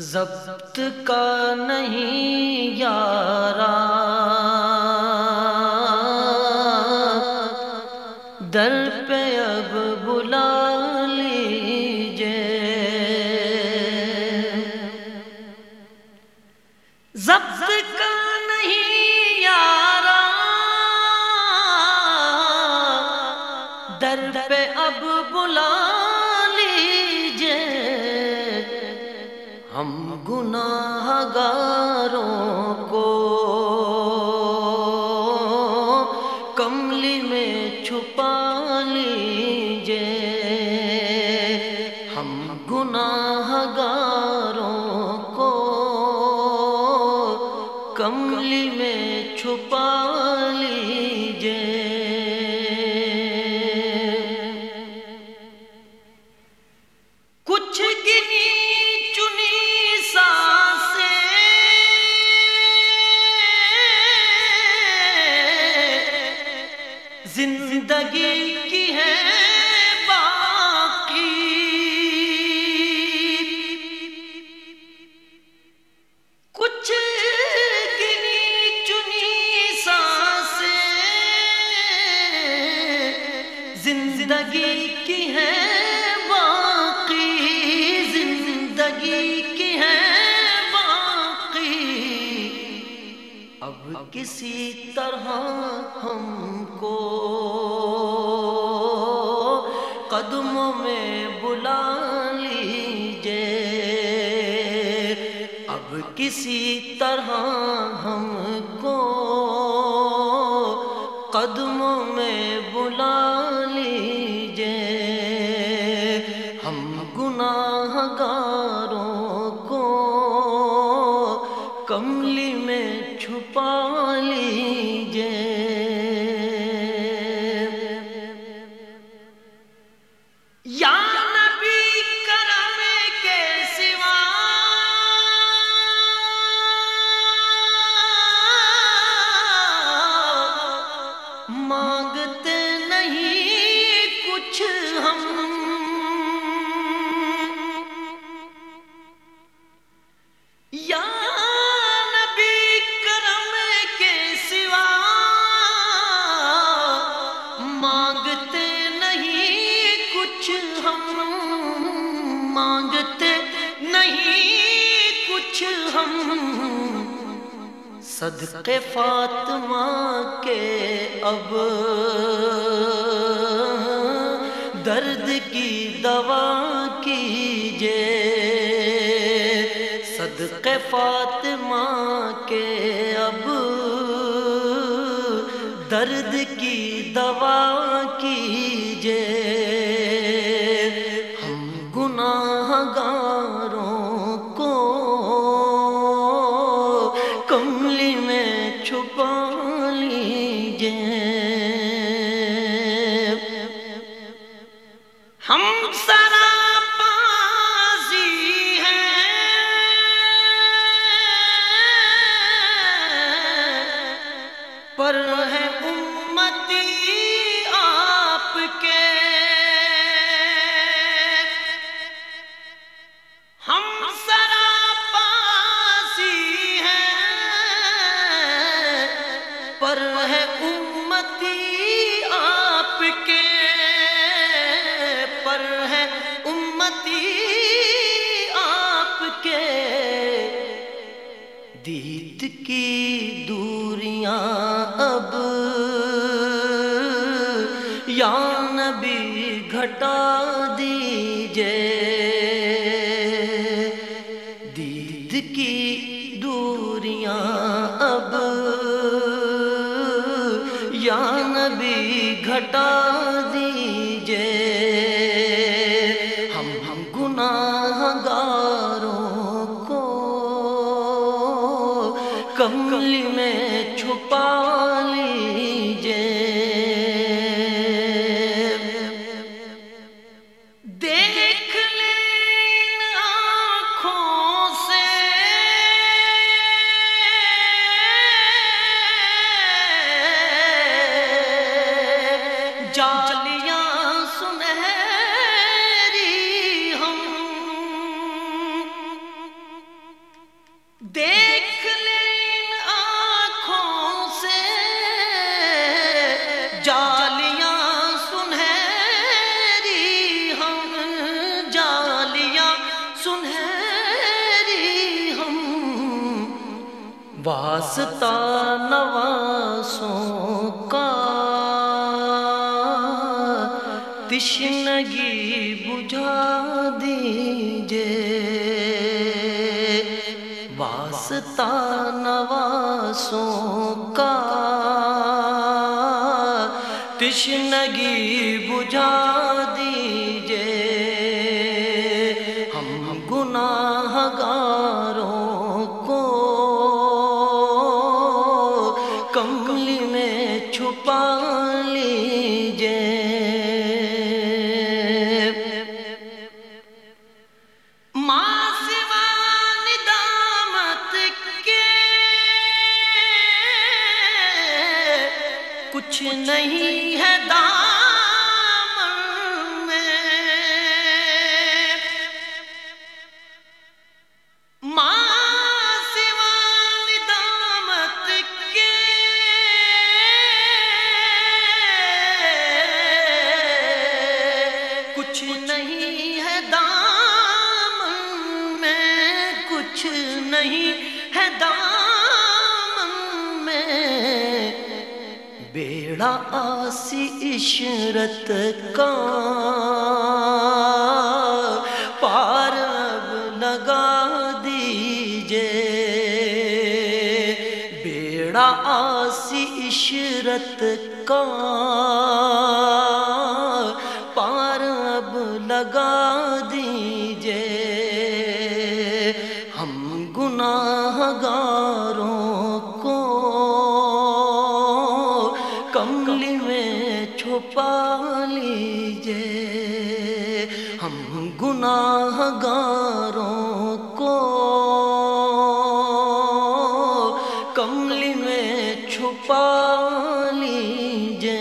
ضبط کا نہیں یارا۔ در پہ اب بلا لیجے ضبط کا نہیں یارا۔ در پہ اب بلا ہم گناہ گاروں کو کملی میں چھپا لیجے ہم گناہ گاروں زندگی کی ہے، باقی زندگی کی ہے، باقی۔ اب کسی طرح ہم کو قدموں میں بلا لیجے اب کسی طرح ہم مانگتے نہیں کچھ ہم۔ یا نبی کرم کے سوا مانگتے نہیں کچھ ہم۔ مانگتے نہیں کچھ ہم۔ صدقے فاطمہ کے اب درد کی دوا کیجے صدقے فاطمہ کے اب درد کی دوا کیجے لمن امتی آپ کے پر ہے امتی آپ کے دید کی دوریاں اب یا نبی گھٹا دیجے دید کی ہٹا گھٹا دیجے ہم ہم گناہ گاروں کو کملی میں چھپا لیجے واسطہ نواسوں کا تشنگی بجھا دیجے واسطہ نواسوں کا تشنگی بجھا ہے دامن میں۔ بیڑا آسی عشرت کا۔ پار اب لگا دیجے بیڑا آسی عشرت کا۔ پار اب لگا دیجے کملی میں چھپا لیجے ہم گناہ گاروں کو کملی میں چھپا لیجے